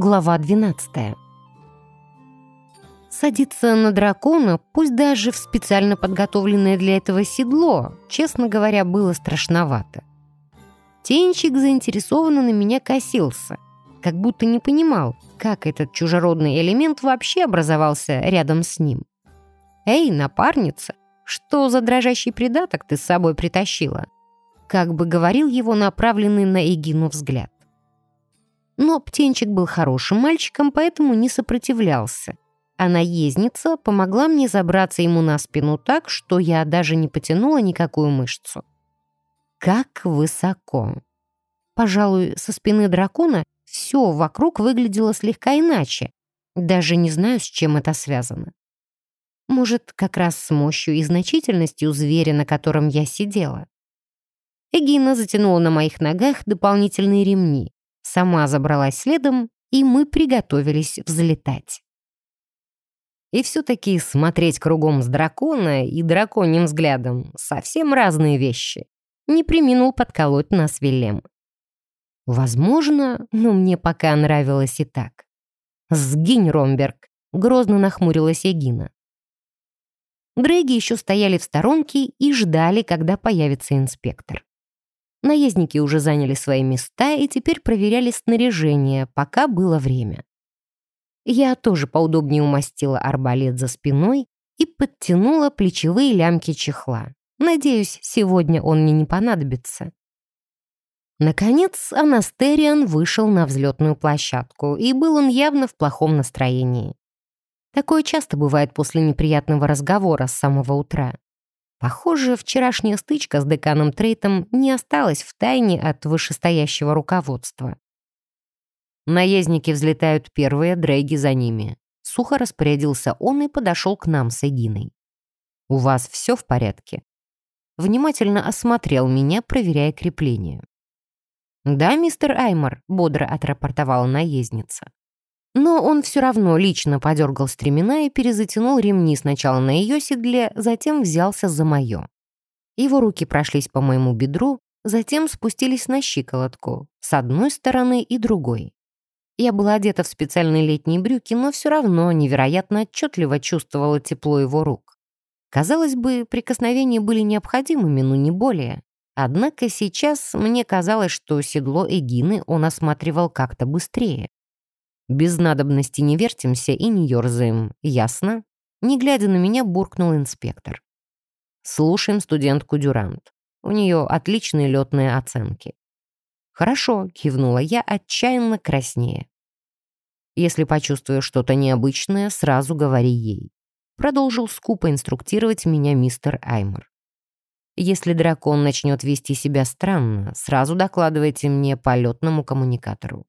Глава 12. Садиться на дракона, пусть даже в специально подготовленное для этого седло, честно говоря, было страшновато. Тенчик заинтересованно на меня косился, как будто не понимал, как этот чужеродный элемент вообще образовался рядом с ним. «Эй, напарница, что за дрожащий придаток ты с собой притащила?» Как бы говорил его направленный на Эгину взгляд. Но птенчик был хорошим мальчиком, поэтому не сопротивлялся. А наездница помогла мне забраться ему на спину так, что я даже не потянула никакую мышцу. Как высоко! Пожалуй, со спины дракона все вокруг выглядело слегка иначе. Даже не знаю, с чем это связано. Может, как раз с мощью и значительностью зверя, на котором я сидела. Эгина затянула на моих ногах дополнительные ремни сама забралась следом, и мы приготовились взлетать. И все-таки смотреть кругом с дракона и драконьим взглядом — совсем разные вещи. Не приминул подколоть нас Вилем. Возможно, но мне пока нравилось и так. «Сгинь, Ромберг!» — грозно нахмурилась Егина. Дрейги еще стояли в сторонке и ждали, когда появится инспектор. Наездники уже заняли свои места и теперь проверяли снаряжение, пока было время. Я тоже поудобнее умастила арбалет за спиной и подтянула плечевые лямки чехла. Надеюсь, сегодня он мне не понадобится. Наконец, Анастериан вышел на взлетную площадку, и был он явно в плохом настроении. Такое часто бывает после неприятного разговора с самого утра. Похоже, вчерашняя стычка с деканом Трейтом не осталась в тайне от вышестоящего руководства. Наездники взлетают первые, Дрейги за ними. Сухо распорядился он и подошел к нам с Эгиной. «У вас все в порядке?» Внимательно осмотрел меня, проверяя крепление. «Да, мистер Аймор», — бодро отрапортовала наездница. Но он все равно лично подергал стремена и перезатянул ремни сначала на ее седле, затем взялся за мое. Его руки прошлись по моему бедру, затем спустились на щиколотку, с одной стороны и другой. Я была одета в специальные летние брюки, но все равно невероятно отчетливо чувствовала тепло его рук. Казалось бы, прикосновения были необходимыми, но не более. Однако сейчас мне казалось, что седло Эгины он осматривал как-то быстрее. Без надобности не вертимся и не ерзаем, ясно?» Не глядя на меня, буркнул инспектор. «Слушаем студентку Дюрант. У нее отличные летные оценки». «Хорошо», — кивнула я, отчаянно краснее. «Если почувствуешь что-то необычное, сразу говори ей». Продолжил скупо инструктировать меня мистер Аймер. «Если дракон начнет вести себя странно, сразу докладывайте мне по летному коммуникатору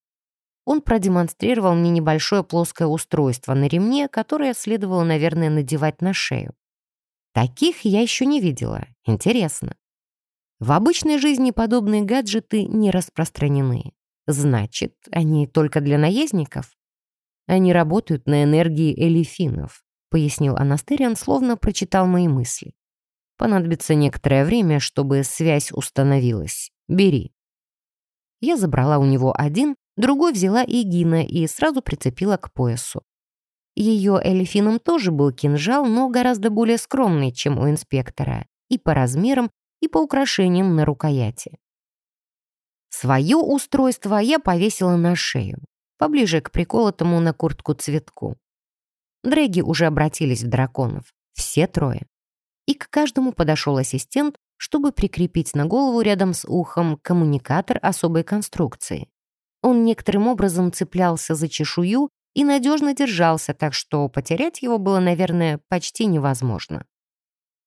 он продемонстрировал мне небольшое плоское устройство на ремне, которое следовало, наверное, надевать на шею. Таких я еще не видела. Интересно. В обычной жизни подобные гаджеты не распространены. Значит, они только для наездников? Они работают на энергии элифинов, пояснил Анастериан, словно прочитал мои мысли. Понадобится некоторое время, чтобы связь установилась. Бери. Я забрала у него один Другой взяла и Гина и сразу прицепила к поясу. Ее эльфином тоже был кинжал, но гораздо более скромный, чем у инспектора, и по размерам, и по украшениям на рукояти. Свое устройство я повесила на шею, поближе к приколотому на куртку цветку. Дрэги уже обратились в драконов, все трое. И к каждому подошел ассистент, чтобы прикрепить на голову рядом с ухом коммуникатор особой конструкции. Он некоторым образом цеплялся за чешую и надежно держался, так что потерять его было, наверное, почти невозможно.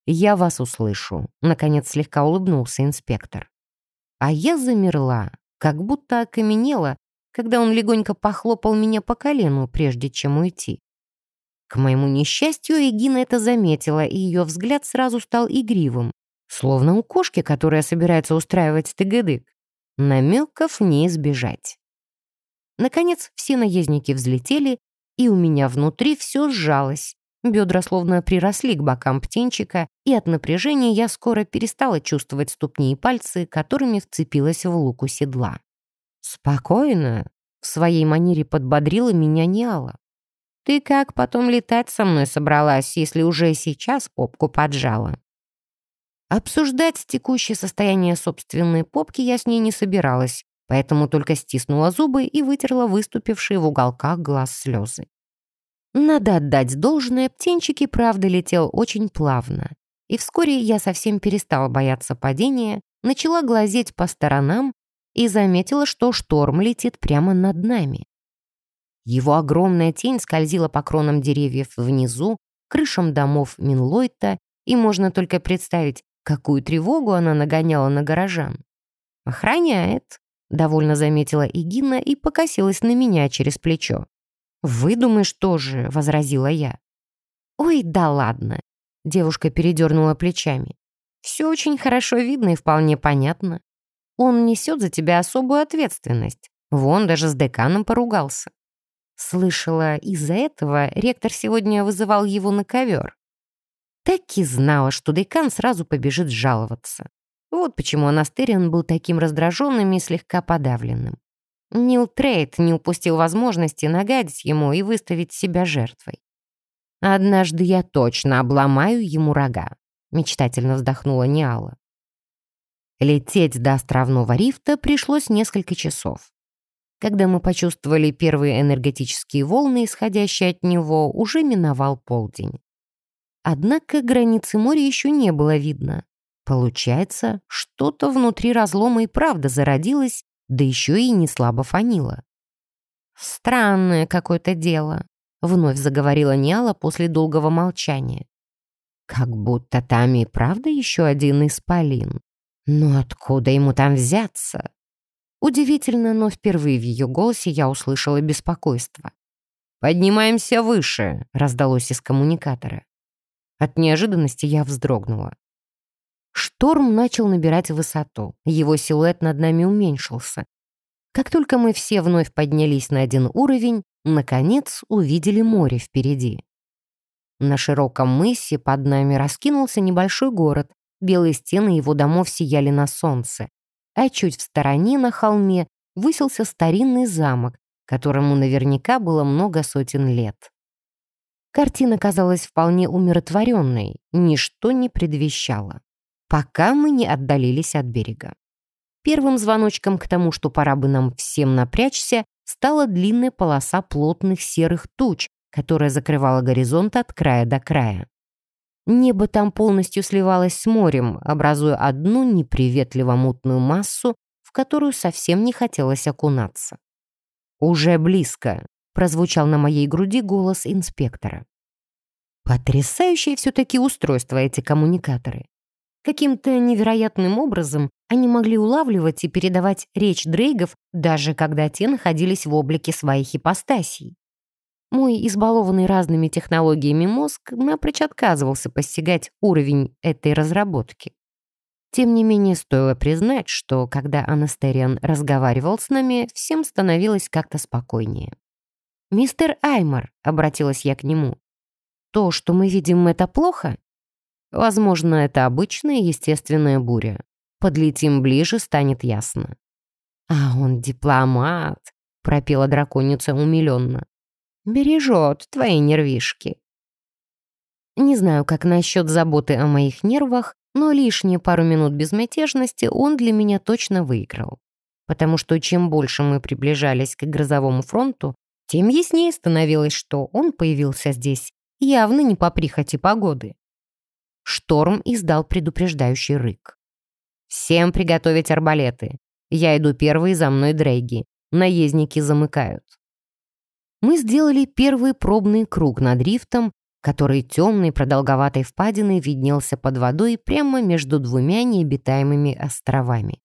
«Я вас услышу», — наконец слегка улыбнулся инспектор. А я замерла, как будто окаменела, когда он легонько похлопал меня по колену, прежде чем уйти. К моему несчастью, Эгина это заметила, и ее взгляд сразу стал игривым, словно у кошки, которая собирается устраивать тыгыдык. Намеков не избежать. Наконец, все наездники взлетели, и у меня внутри все сжалось. Бедра словно приросли к бокам птенчика, и от напряжения я скоро перестала чувствовать ступни и пальцы, которыми вцепилась в луку седла. «Спокойно», В своей манере подбодрила меня Ниала. «Ты как потом летать со мной собралась, если уже сейчас попку поджала?» Обсуждать текущее состояние собственной попки я с ней не собиралась, поэтому только стиснула зубы и вытерла выступившие в уголках глаз слезы. Надо отдать должное, птенчик и правда летел очень плавно. И вскоре я совсем перестала бояться падения, начала глазеть по сторонам и заметила, что шторм летит прямо над нами. Его огромная тень скользила по кронам деревьев внизу, крышам домов Минлойта, и можно только представить, какую тревогу она нагоняла на горожан. «Охраняет», — довольно заметила Игина и покосилась на меня через плечо. «Выдумаешь тоже», — возразила я. «Ой, да ладно», — девушка передернула плечами. «Все очень хорошо видно и вполне понятно. Он несет за тебя особую ответственность. Вон даже с деканом поругался. Слышала, из-за этого ректор сегодня вызывал его на ковер. Так и знала, что декан сразу побежит жаловаться. Вот почему Анастериан был таким раздраженным и слегка подавленным. Нил Трейд не упустил возможности нагадить ему и выставить себя жертвой. «Однажды я точно обломаю ему рога», — мечтательно вздохнула Ниала. Лететь до островного рифта пришлось несколько часов. Когда мы почувствовали первые энергетические волны, исходящие от него, уже миновал полдень. Однако границы моря еще не было видно. Получается, что-то внутри разлома и правда зародилось да еще и не слабо фанила. «Странное какое-то дело», — вновь заговорила Ниала после долгого молчания. «Как будто там и правда еще один исполин. Но откуда ему там взяться?» Удивительно, но впервые в ее голосе я услышала беспокойство. «Поднимаемся выше», — раздалось из коммуникатора. От неожиданности я вздрогнула. Шторм начал набирать высоту. Его силуэт над нами уменьшился. Как только мы все вновь поднялись на один уровень, наконец увидели море впереди. На широком мысе под нами раскинулся небольшой город. Белые стены его домов сияли на солнце. А чуть в стороне, на холме, высился старинный замок, которому наверняка было много сотен лет. Картина казалась вполне умиротворенной, ничто не предвещало пока мы не отдалились от берега. Первым звоночком к тому, что пора бы нам всем напрячься, стала длинная полоса плотных серых туч, которая закрывала горизонт от края до края. Небо там полностью сливалось с морем, образуя одну неприветливо мутную массу, в которую совсем не хотелось окунаться. «Уже близко», — прозвучал на моей груди голос инспектора. Потрясающее все-таки устройство эти коммуникаторы. Каким-то невероятным образом они могли улавливать и передавать речь дрейгов, даже когда те находились в облике своих ипостасей. Мой избалованный разными технологиями мозг напрочь отказывался постигать уровень этой разработки. Тем не менее, стоило признать, что когда Анастериан разговаривал с нами, всем становилось как-то спокойнее. «Мистер Аймор», — обратилась я к нему, — «то, что мы видим, это плохо?» Возможно, это обычная естественная буря. Подлетим ближе, станет ясно. «А он дипломат», — пропела драконица умиленно. «Бережет твои нервишки». Не знаю, как насчет заботы о моих нервах, но лишние пару минут безмятежности он для меня точно выиграл. Потому что чем больше мы приближались к грозовому фронту, тем яснее становилось, что он появился здесь явно не по прихоти погоды. Шторм издал предупреждающий рык. «Всем приготовить арбалеты. Я иду первый, за мной Дрейги. Наездники замыкают». Мы сделали первый пробный круг над рифтом, который темной продолговатой впадиной виднелся под водой прямо между двумя необитаемыми островами.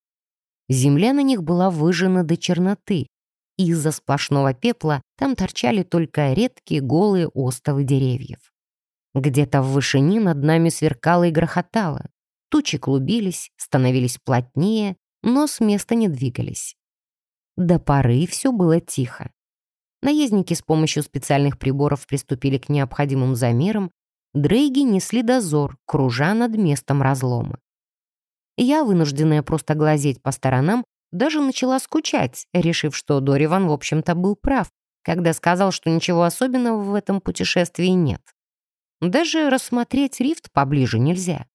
Земля на них была выжжена до черноты, из-за сплошного пепла там торчали только редкие голые остовы деревьев. Где-то в вышине над нами сверкало и грохотало. Тучи клубились, становились плотнее, но с места не двигались. До поры все было тихо. Наездники с помощью специальных приборов приступили к необходимым замерам, дрейги несли дозор, кружа над местом разлома. Я, вынужденная просто глазеть по сторонам, даже начала скучать, решив, что Дориван, в общем-то, был прав, когда сказал, что ничего особенного в этом путешествии нет. Даже рассмотреть рифт поближе нельзя.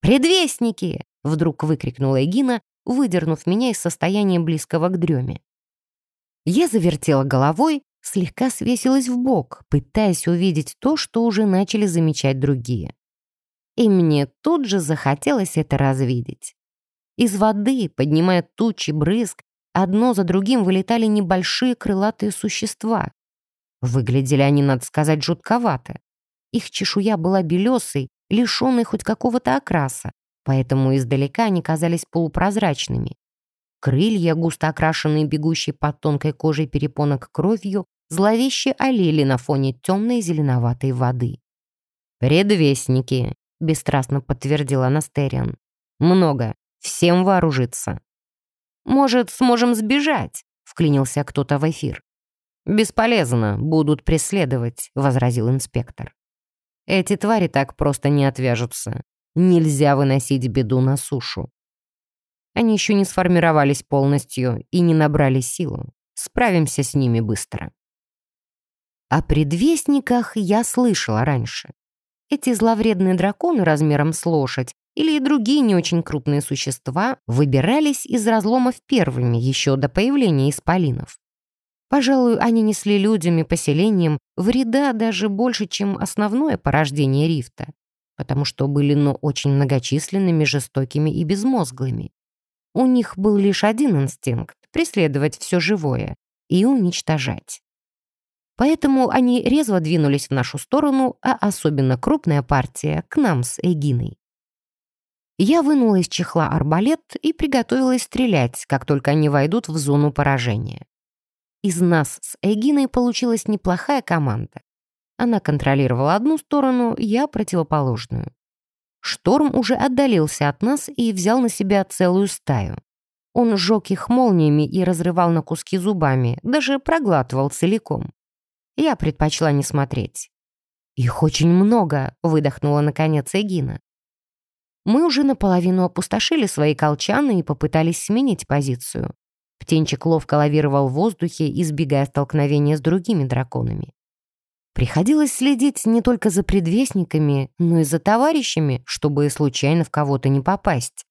«Предвестники!» — вдруг выкрикнула Эгина, выдернув меня из состояния близкого к дреме. Я завертела головой, слегка свесилась в бок, пытаясь увидеть то, что уже начали замечать другие. И мне тут же захотелось это развидеть. Из воды, поднимая тучи брызг, одно за другим вылетали небольшие крылатые существа. Выглядели они, надо сказать, жутковато. Их чешуя была белесой, лишенной хоть какого-то окраса, поэтому издалека они казались полупрозрачными. Крылья, густо окрашенные бегущей под тонкой кожей перепонок кровью, зловеще олели на фоне темной зеленоватой воды. «Предвестники», — бесстрастно подтвердила Анастериан. «Много. Всем вооружиться». «Может, сможем сбежать?» — вклинился кто-то в эфир. «Бесполезно, будут преследовать», — возразил инспектор. «Эти твари так просто не отвяжутся. Нельзя выносить беду на сушу. Они еще не сформировались полностью и не набрали силу. Справимся с ними быстро. О предвестниках я слышала раньше. Эти зловредные драконы размером с лошадь или и другие не очень крупные существа выбирались из разломов первыми еще до появления исполинов. Пожалуй, они несли людям и поселениям вреда даже больше, чем основное порождение рифта, потому что были, но очень многочисленными, жестокими и безмозглыми. У них был лишь один инстинкт — преследовать все живое и уничтожать. Поэтому они резво двинулись в нашу сторону, а особенно крупная партия — к нам с Эгиной. Я вынула из чехла арбалет и приготовилась стрелять, как только они войдут в зону поражения. Из нас с Эгиной получилась неплохая команда. Она контролировала одну сторону, я — противоположную. Шторм уже отдалился от нас и взял на себя целую стаю. Он сжег их молниями и разрывал на куски зубами, даже проглатывал целиком. Я предпочла не смотреть. «Их очень много», — выдохнула наконец Эгина. Мы уже наполовину опустошили свои колчаны и попытались сменить позицию. Птенчик ловко лавировал в воздухе, избегая столкновения с другими драконами. Приходилось следить не только за предвестниками, но и за товарищами, чтобы случайно в кого-то не попасть.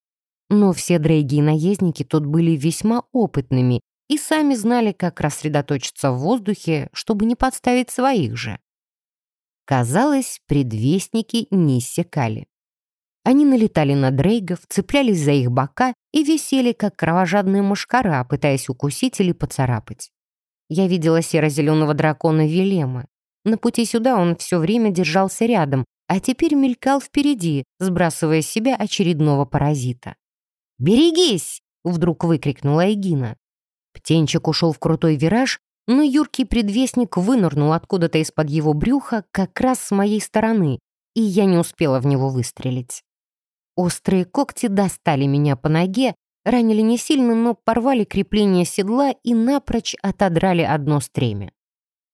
Но все дрейги и наездники тут были весьма опытными и сами знали, как рассредоточиться в воздухе, чтобы не подставить своих же. Казалось, предвестники не иссякали. Они налетали на дрейгов, цеплялись за их бока и висели, как кровожадные мушкара, пытаясь укусить или поцарапать. Я видела серо-зеленого дракона Вилема, на пути сюда он все время держался рядом, а теперь мелькал впереди, сбрасывая с себя очередного паразита. «Берегись!» — вдруг выкрикнула Эгина. Птенчик ушел в крутой вираж, но юркий предвестник вынырнул откуда-то из-под его брюха как раз с моей стороны, и я не успела в него выстрелить. Острые когти достали меня по ноге, ранили не сильно, но порвали крепление седла и напрочь отодрали одно стремя.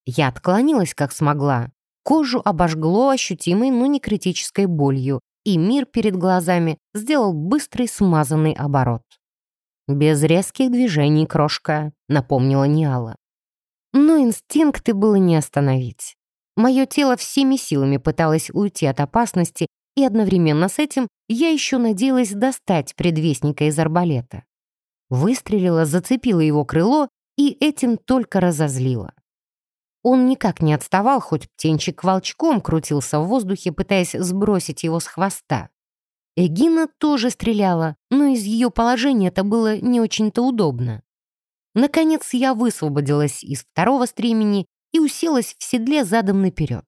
Я отклонилась как смогла. Кожу обожгло ощутимой, но не критической болью, и мир перед глазами сделал быстрый смазанный оборот. «Без резких движений, крошка», — напомнила Ниала. Но инстинкты было не остановить. Мое тело всеми силами пыталось уйти от опасности, и одновременно с этим я еще надеялась достать предвестника из арбалета. Выстрелила, зацепила его крыло и этим только разозлила. Он никак не отставал, хоть птенчик волчком крутился в воздухе, пытаясь сбросить его с хвоста. Эгина тоже стреляла, но из ее положения это было не очень-то удобно. Наконец я высвободилась из второго стремени и уселась в седле задом наперед.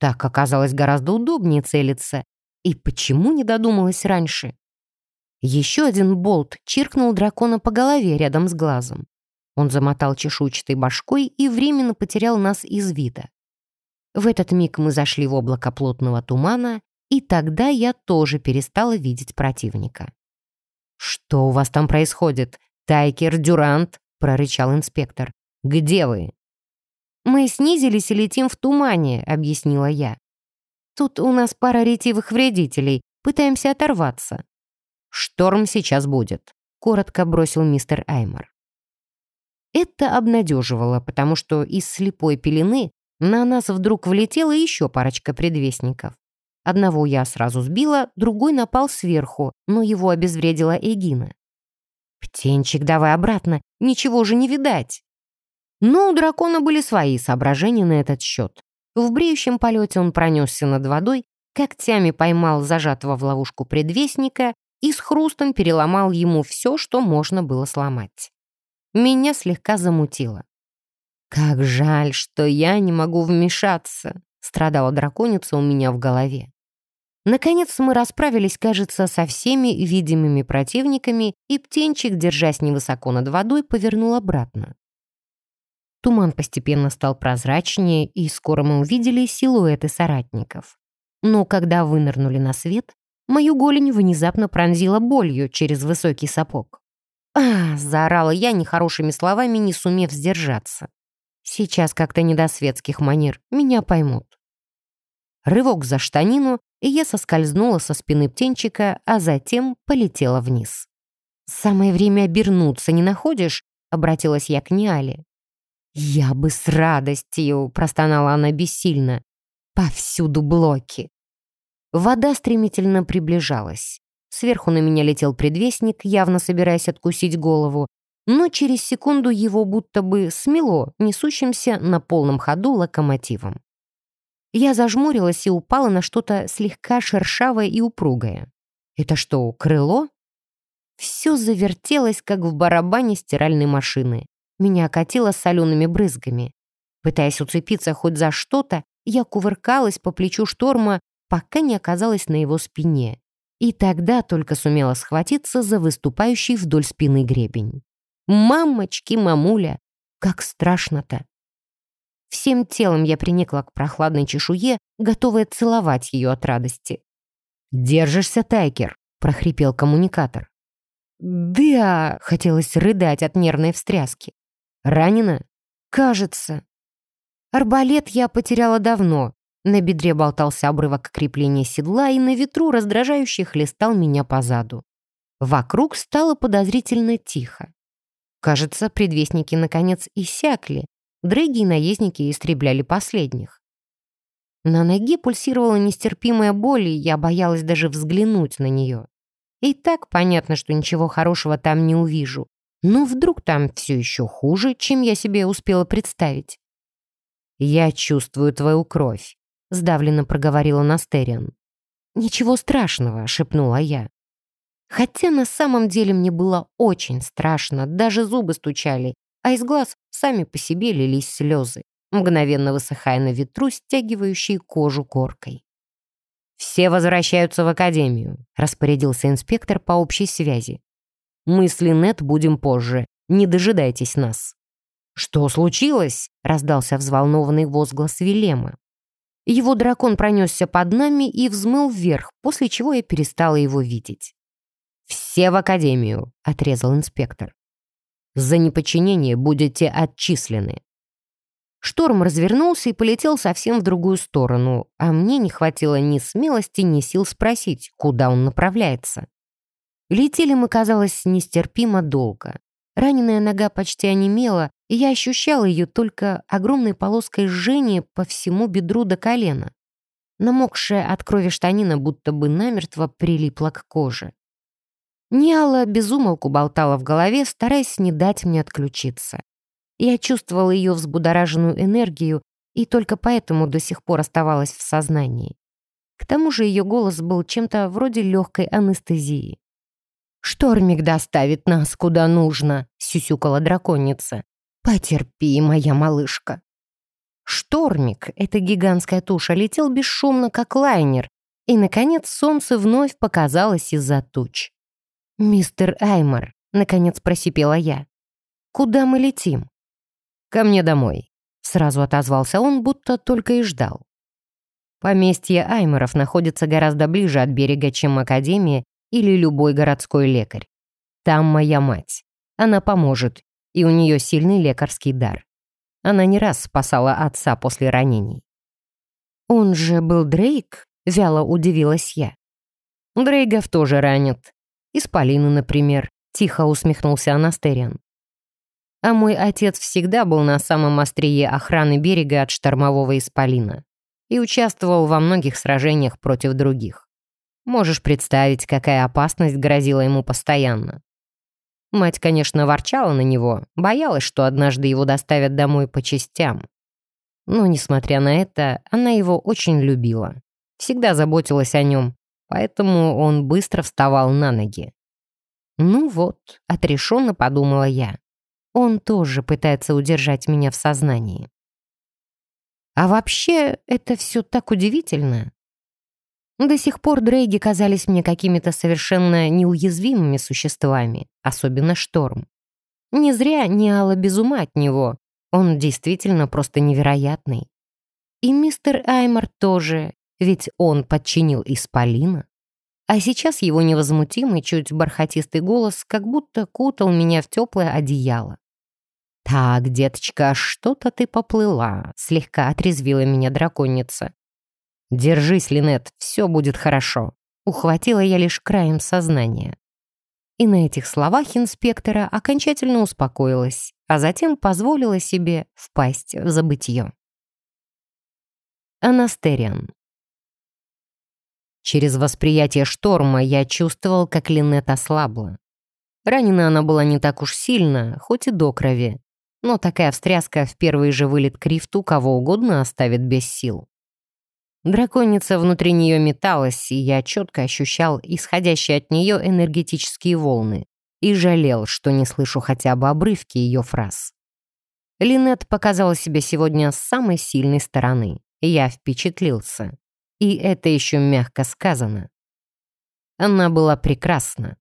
Так оказалось гораздо удобнее целиться. И почему не додумалась раньше? Еще один болт чиркнул дракона по голове рядом с глазом. Он замотал чешуйчатой башкой и временно потерял нас из вида. В этот миг мы зашли в облако плотного тумана, и тогда я тоже перестала видеть противника. «Что у вас там происходит? Тайкер, Дюрант?» — прорычал инспектор. «Где вы?» «Мы снизились и летим в тумане», — объяснила я. «Тут у нас пара ретивых вредителей. Пытаемся оторваться». «Шторм сейчас будет. — коротко бросил мистер Аймор. Это обнадеживало, потому что из слепой пелены на нас вдруг влетела еще парочка предвестников. Одного я сразу сбила, другой напал сверху, но его обезвредила Эгина. «Птенчик, давай обратно, ничего же не видать!» Но у дракона были свои соображения на этот счет. В бреющем полете он пронесся над водой, когтями поймал зажатого в ловушку предвестника и с хрустом переломал ему все, что можно было сломать. Меня слегка замутило. «Как жаль, что я не могу вмешаться», — страдала драконица у меня в голове. Наконец мы расправились, кажется, со всеми видимыми противниками, и птенчик, держась невысоко над водой, повернул обратно. Туман постепенно стал прозрачнее, и скоро мы увидели силуэты соратников. Но когда вынырнули на свет, мою голень внезапно пронзила болью через высокий сапог. «А!» — заорала я нехорошими словами, не сумев сдержаться. «Сейчас как-то не до светских манер, меня поймут». Рывок за штанину, и я соскользнула со спины птенчика, а затем полетела вниз. «Самое время обернуться, не находишь?» — обратилась я к Ниале. «Я бы с радостью!» — простонала она бессильно. «Повсюду блоки!» Вода стремительно приближалась. Сверху на меня летел предвестник, явно собираясь откусить голову, но через секунду его будто бы смело несущимся на полном ходу локомотивом. Я зажмурилась и упала на что-то слегка шершавое и упругое. Это что, крыло? Все завертелось, как в барабане стиральной машины. Меня окатило солеными брызгами. Пытаясь уцепиться хоть за что-то, я кувыркалась по плечу шторма, пока не оказалась на его спине. И тогда только сумела схватиться за выступающий вдоль спины гребень. «Мамочки, мамуля! Как страшно-то!» Всем телом я приникла к прохладной чешуе, готовая целовать ее от радости. «Держишься, Тайкер!» — прохрипел коммуникатор. «Да!» — хотелось рыдать от нервной встряски. «Ранена?» «Кажется». Арбалет я потеряла давно, на бедре болтался обрывок крепления седла, и на ветру раздражающе хлестал меня по заду. Вокруг стало подозрительно тихо. Кажется, предвестники наконец иссякли. Дрэги и наездники истребляли последних. На ноге пульсировала нестерпимая боль, и я боялась даже взглянуть на нее. И так понятно, что ничего хорошего там не увижу. Но вдруг там все еще хуже, чем я себе успела представить. «Я чувствую твою кровь», — сдавленно проговорила Настериан. «Ничего страшного», — шепнула я. Хотя на самом деле мне было очень страшно, даже зубы стучали, а из глаз сами по себе лились слезы, мгновенно высыхая на ветру, стягивающей кожу коркой. «Все возвращаются в академию», — распорядился инспектор по общей связи. «Мы с Линет будем позже. Не дожидайтесь нас». «Что случилось?» — раздался взволнованный возглас Вилема. Его дракон пронесся под нами и взмыл вверх, после чего я перестала его видеть. «Все в академию», — отрезал инспектор. «За неподчинение будете отчислены». Шторм развернулся и полетел совсем в другую сторону, а мне не хватило ни смелости, ни сил спросить, куда он направляется. Летели мы, казалось, нестерпимо долго. Раненая нога почти онемела, и я ощущала ее только огромной полоской жжения по всему бедру до колена. Намокшая от крови штанина будто бы намертво прилипла к коже. Ниала безумолку болтала в голове, стараясь не дать мне отключиться. Я чувствовала ее взбудораженную энергию и только поэтому до сих пор оставалась в сознании. К тому же ее голос был чем-то вроде легкой анестезии. «Штормик доставит нас куда нужно», — сюсюкала драконица. «Потерпи, моя малышка». Штормик, эта гигантская туша, летел бесшумно, как лайнер, и, наконец, солнце вновь показалось из-за туч. «Мистер Аймор», — наконец просипела я, — «куда мы летим?» «Ко мне домой», — сразу отозвался он, будто только и ждал. Поместье Айморов находится гораздо ближе от берега, чем Академия или любой городской лекарь. Там моя мать. Она поможет, и у нее сильный лекарский дар. Она не раз спасала отца после ранений. «Он же был Дрейк?» — вяло удивилась я. «Дрейгов тоже ранят. Исполины, например. — тихо усмехнулся Анастериан. «А мой отец всегда был на самом острие охраны берега от штормового исполина и участвовал во многих сражениях против других. Можешь представить, какая опасность грозила ему постоянно. Мать, конечно, ворчала на него, боялась, что однажды его доставят домой по частям. Но, несмотря на это, она его очень любила. Всегда заботилась о нем, поэтому он быстро вставал на ноги. «Ну вот», — отрешенно подумала я, «он тоже пытается удержать меня в сознании». А вообще, это все так удивительно. До сих пор дрейги казались мне какими-то совершенно неуязвимыми существами, особенно Шторм. Не зря не ала без ума от него. Он действительно просто невероятный. И мистер Аймор тоже, ведь он подчинил Исполина. А сейчас его невозмутимый, чуть бархатистый голос как будто кутал меня в теплое одеяло. «Так, деточка, что-то ты поплыла», — слегка отрезвила меня драконица. «Держись, Линет, все будет хорошо», — ухватила я лишь краем сознания. И на этих словах инспектора окончательно успокоилась, а затем позволила себе впасть в забытье. Анастериан. Через восприятие шторма я чувствовал, как Линет ослабла. Ранена она была не так уж сильно, хоть и до крови, но такая встряска в первый же вылет крифту кого угодно оставит без сил. Драконица внутри нее металась, и я четко ощущал исходящие от нее энергетические волны и жалел, что не слышу хотя бы обрывки ее фраз. Линет показала себя сегодня с самой сильной стороны. Я впечатлился. И это еще мягко сказано. Она была прекрасна.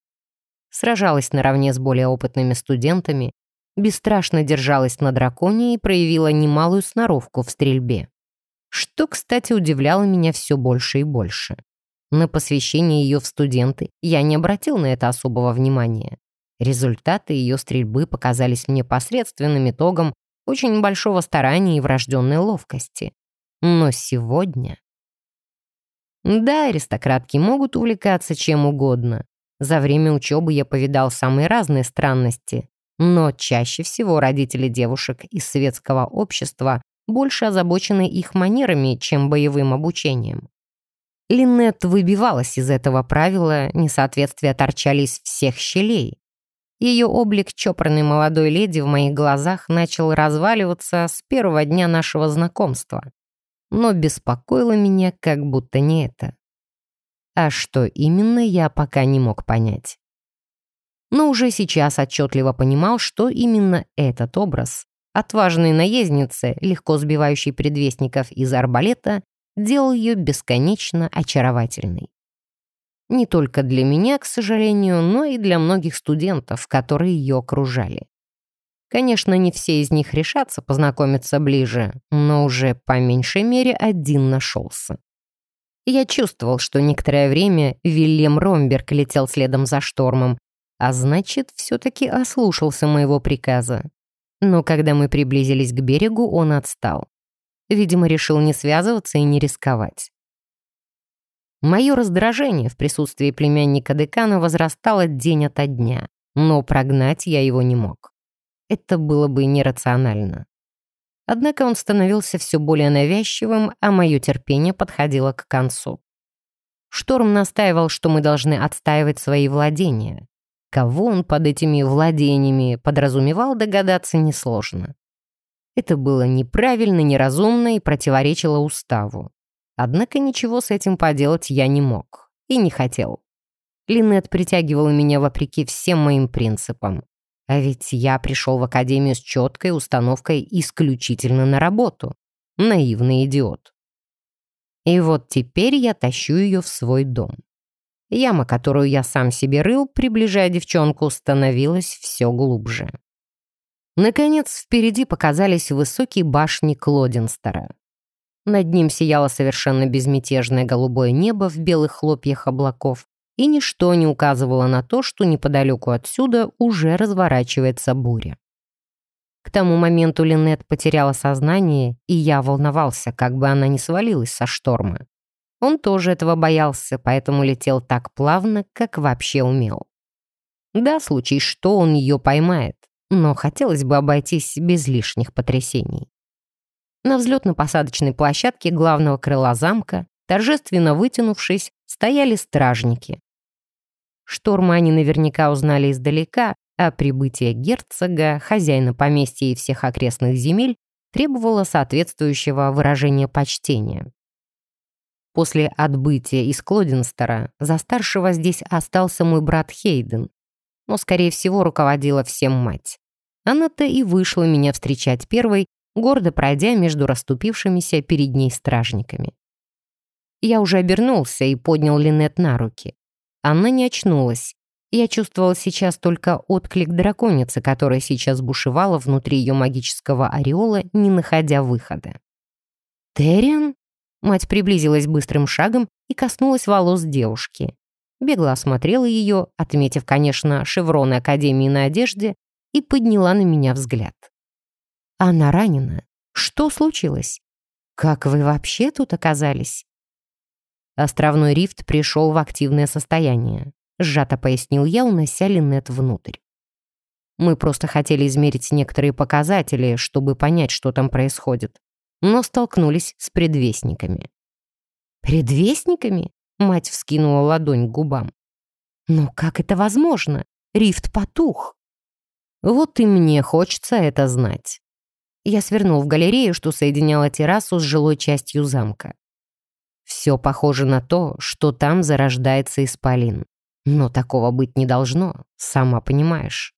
Сражалась наравне с более опытными студентами, бесстрашно держалась на драконе и проявила немалую сноровку в стрельбе. Что, кстати, удивляло меня все больше и больше. На посвящение ее в студенты я не обратил на это особого внимания. Результаты ее стрельбы показались мне посредственным итогом очень большого старания и врожденной ловкости. Но сегодня... Да, аристократки могут увлекаться чем угодно. За время учебы я повидал самые разные странности. Но чаще всего родители девушек из светского общества больше озабочены их манерами, чем боевым обучением. Линнет выбивалась из этого правила, несоответствия торчали из всех щелей. Ее облик чопорной молодой леди в моих глазах начал разваливаться с первого дня нашего знакомства. Но беспокоило меня как будто не это. А что именно, я пока не мог понять. Но уже сейчас отчетливо понимал, что именно этот образ отважной наездницы, легко сбивающей предвестников из арбалета, делал ее бесконечно очаровательной. Не только для меня, к сожалению, но и для многих студентов, которые ее окружали. Конечно, не все из них решатся познакомиться ближе, но уже по меньшей мере один нашелся. Я чувствовал, что некоторое время Вильям Ромберг летел следом за штормом, а значит, все-таки ослушался моего приказа. Но когда мы приблизились к берегу, он отстал. Видимо, решил не связываться и не рисковать. Мое раздражение в присутствии племянника декана возрастало день ото дня, но прогнать я его не мог. Это было бы нерационально. Однако он становился все более навязчивым, а мое терпение подходило к концу. Шторм настаивал, что мы должны отстаивать свои владения. Кого он под этими владениями подразумевал, догадаться несложно. Это было неправильно, неразумно и противоречило уставу. Однако ничего с этим поделать я не мог. И не хотел. Линет притягивала меня вопреки всем моим принципам. А ведь я пришел в академию с четкой установкой исключительно на работу. Наивный идиот. И вот теперь я тащу ее в свой дом. Яма, которую я сам себе рыл, приближая девчонку, становилась все глубже. Наконец, впереди показались высокие башни Клодинстера. Над ним сияло совершенно безмятежное голубое небо в белых хлопьях облаков, и ничто не указывало на то, что неподалеку отсюда уже разворачивается буря. К тому моменту Линет потеряла сознание, и я волновался, как бы она не свалилась со шторма. Он тоже этого боялся, поэтому летел так плавно, как вообще умел. Да, случай, что он ее поймает, но хотелось бы обойтись без лишних потрясений. На взлетно-посадочной площадке главного крыла замка, торжественно вытянувшись, стояли стражники. Шторма они наверняка узнали издалека, а прибытие герцога, хозяина поместья и всех окрестных земель требовало соответствующего выражения почтения. После отбытия из Клодинстера за старшего здесь остался мой брат Хейден, но, скорее всего, руководила всем мать. Она-то и вышла меня встречать первой, гордо пройдя между расступившимися перед ней стражниками. Я уже обернулся и поднял Линет на руки. Она не очнулась. Я чувствовал сейчас только отклик драконицы, которая сейчас бушевала внутри ее магического ореола, не находя выхода. «Терриан?» Мать приблизилась быстрым шагом и коснулась волос девушки. Бегло осмотрела ее, отметив, конечно, шевроны Академии на одежде, и подняла на меня взгляд. «Она ранена. Что случилось? Как вы вообще тут оказались?» Островной рифт пришел в активное состояние. Сжато пояснил я, унося Линет внутрь. Мы просто хотели измерить некоторые показатели, чтобы понять, что там происходит. Но столкнулись с предвестниками. «Предвестниками?» Мать вскинула ладонь к губам. «Но как это возможно? Рифт потух». «Вот и мне хочется это знать». Я свернул в галерею, что соединяла террасу с жилой частью замка. Все похоже на то, что там зарождается исполин. Но такого быть не должно, сама понимаешь.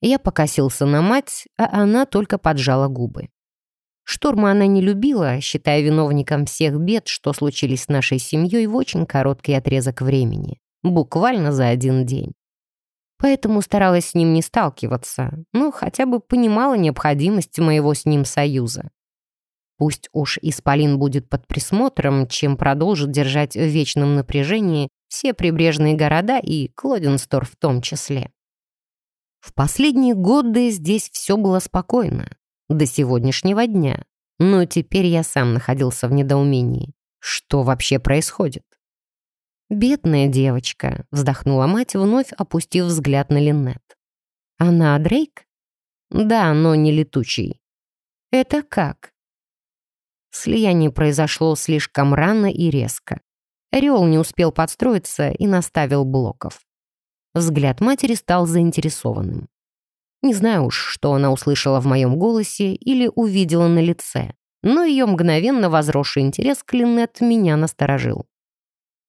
Я покосился на мать, а она только поджала губы. Шторма она не любила, считая виновником всех бед, что случились с нашей семьей в очень короткий отрезок времени. Буквально за один день. Поэтому старалась с ним не сталкиваться, но хотя бы понимала необходимость моего с ним союза. Пусть уж Исполин будет под присмотром, чем продолжит держать в вечном напряжении все прибрежные города и Клоденстор в том числе. В последние годы здесь все было спокойно до сегодняшнего дня. Но теперь я сам находился в недоумении. Что вообще происходит? «Бедная девочка», — вздохнула мать, вновь опустив взгляд на Линнет. «Она Дрейк?» «Да, но не летучий». «Это как?» Слияние произошло слишком рано и резко. Орел не успел подстроиться и наставил блоков. Взгляд матери стал заинтересованным. Не знаю уж, что она услышала в моем голосе или увидела на лице, но ее мгновенно возросший интерес к Линнет меня насторожил.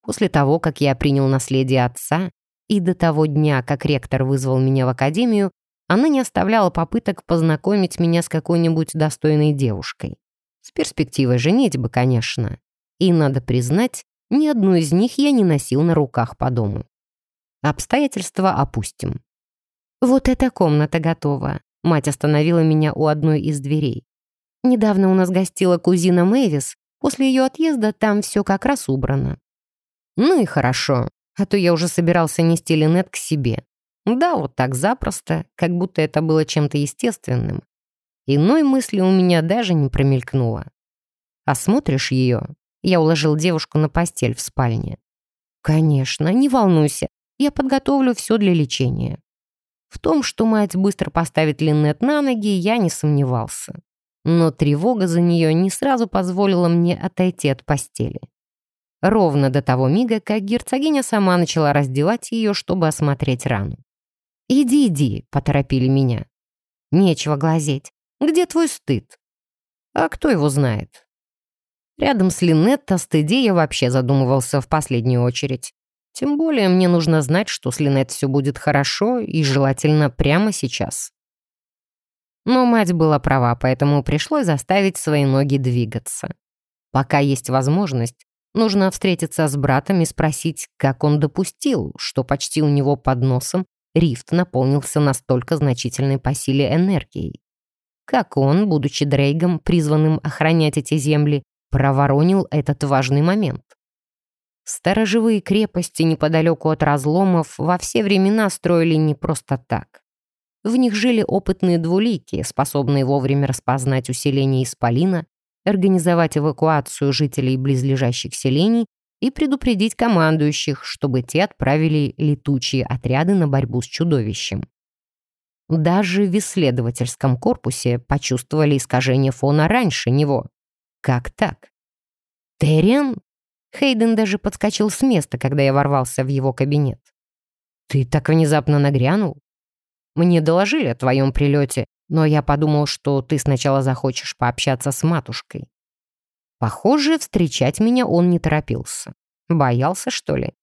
После того, как я принял наследие отца, и до того дня, как ректор вызвал меня в академию, она не оставляла попыток познакомить меня с какой-нибудь достойной девушкой. С перспективой женитьбы, конечно. И, надо признать, ни одну из них я не носил на руках по дому. Обстоятельства опустим. «Вот эта комната готова». Мать остановила меня у одной из дверей. «Недавно у нас гостила кузина Мэвис. После ее отъезда там все как раз убрано». «Ну и хорошо, а то я уже собирался нести Линет к себе. Да, вот так запросто, как будто это было чем-то естественным. Иной мысли у меня даже не промелькнуло. «Осмотришь ее?» Я уложил девушку на постель в спальне. «Конечно, не волнуйся, я подготовлю все для лечения». В том, что мать быстро поставит Линнет на ноги, я не сомневался. Но тревога за нее не сразу позволила мне отойти от постели. Ровно до того мига, как герцогиня сама начала раздевать ее, чтобы осмотреть рану. «Иди, иди», — поторопили меня. «Нечего глазеть. Где твой стыд?» «А кто его знает?» Рядом с Линнет о стыде я вообще задумывался в последнюю очередь. Тем более мне нужно знать, что с Линет все будет хорошо и желательно прямо сейчас. Но мать была права, поэтому пришлось заставить свои ноги двигаться. Пока есть возможность, нужно встретиться с братом и спросить, как он допустил, что почти у него под носом рифт наполнился настолько значительной по силе энергией. Как он, будучи Дрейгом, призванным охранять эти земли, проворонил этот важный момент. Сторожевые крепости неподалеку от разломов во все времена строили не просто так. В них жили опытные двулики, способные вовремя распознать усиление исполина, организовать эвакуацию жителей близлежащих селений и предупредить командующих, чтобы те отправили летучие отряды на борьбу с чудовищем. Даже в исследовательском корпусе почувствовали искажение фона раньше него. Как так? Терриан? Хейден даже подскочил с места, когда я ворвался в его кабинет. «Ты так внезапно нагрянул? Мне доложили о твоем прилете, но я подумал, что ты сначала захочешь пообщаться с матушкой. Похоже, встречать меня он не торопился. Боялся, что ли?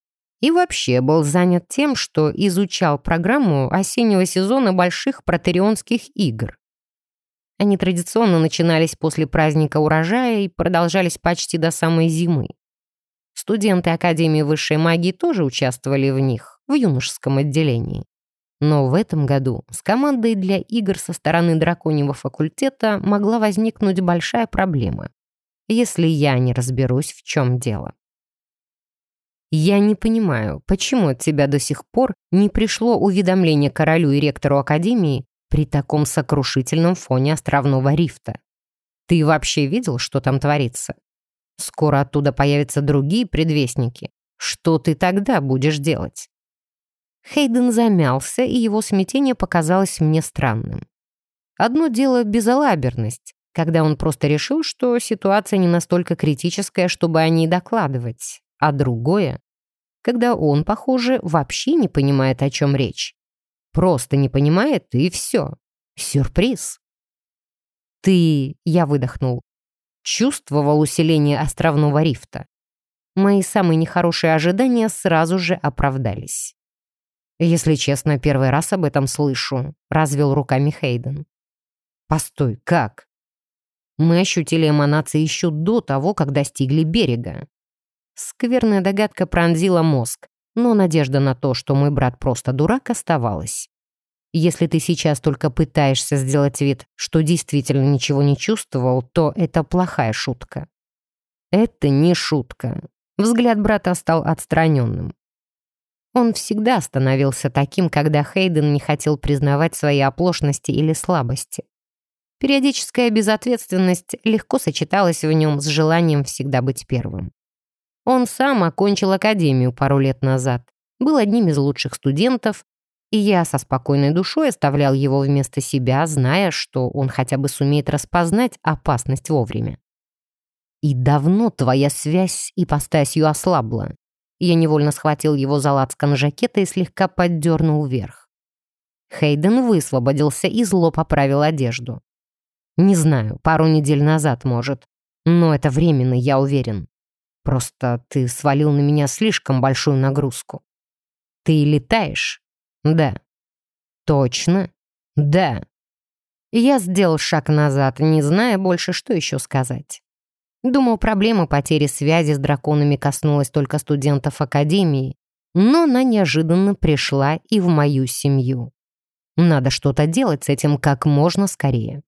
И вообще был занят тем, что изучал программу осеннего сезона больших протерионских игр. Они традиционно начинались после праздника урожая и продолжались почти до самой зимы. Студенты Академии высшей магии тоже участвовали в них, в юношеском отделении. Но в этом году с командой для игр со стороны драконьего факультета могла возникнуть большая проблема, если я не разберусь, в чем дело. Я не понимаю, почему от тебя до сих пор не пришло уведомление королю и ректору Академии при таком сокрушительном фоне островного рифта. Ты вообще видел, что там творится? Скоро оттуда появятся другие предвестники. Что ты тогда будешь делать? Хейден замялся, и его смятение показалось мне странным. Одно дело безалаберность, когда он просто решил, что ситуация не настолько критическая, чтобы о ней докладывать, а другое, когда он, похоже, вообще не понимает, о чем речь. Просто не понимает, и все. Сюрприз. «Ты...» — я выдохнул. Чувствовал усиление островного рифта. Мои самые нехорошие ожидания сразу же оправдались. «Если честно, первый раз об этом слышу», — развел руками Хейден. «Постой, как?» Мы ощутили эманации еще до того, как достигли берега. Скверная догадка пронзила мозг, но надежда на то, что мой брат просто дурак, оставалась. Если ты сейчас только пытаешься сделать вид, что действительно ничего не чувствовал, то это плохая шутка. Это не шутка. Взгляд брата стал отстраненным. Он всегда становился таким, когда Хейден не хотел признавать свои оплошности или слабости. Периодическая безответственность легко сочеталась в нем с желанием всегда быть первым. Он сам окончил академию пару лет назад, был одним из лучших студентов, и я со спокойной душой оставлял его вместо себя, зная, что он хотя бы сумеет распознать опасность вовремя. «И давно твоя связь с ипостасью ослабла?» Я невольно схватил его за лацкан жакета и слегка поддернул вверх. Хейден высвободился и зло поправил одежду. «Не знаю, пару недель назад, может. Но это временно, я уверен. Просто ты свалил на меня слишком большую нагрузку. Ты летаешь? Да. Точно? Да. Я сделал шаг назад, не зная больше, что еще сказать. Думал, проблема потери связи с драконами коснулась только студентов Академии, но она неожиданно пришла и в мою семью. Надо что-то делать с этим как можно скорее.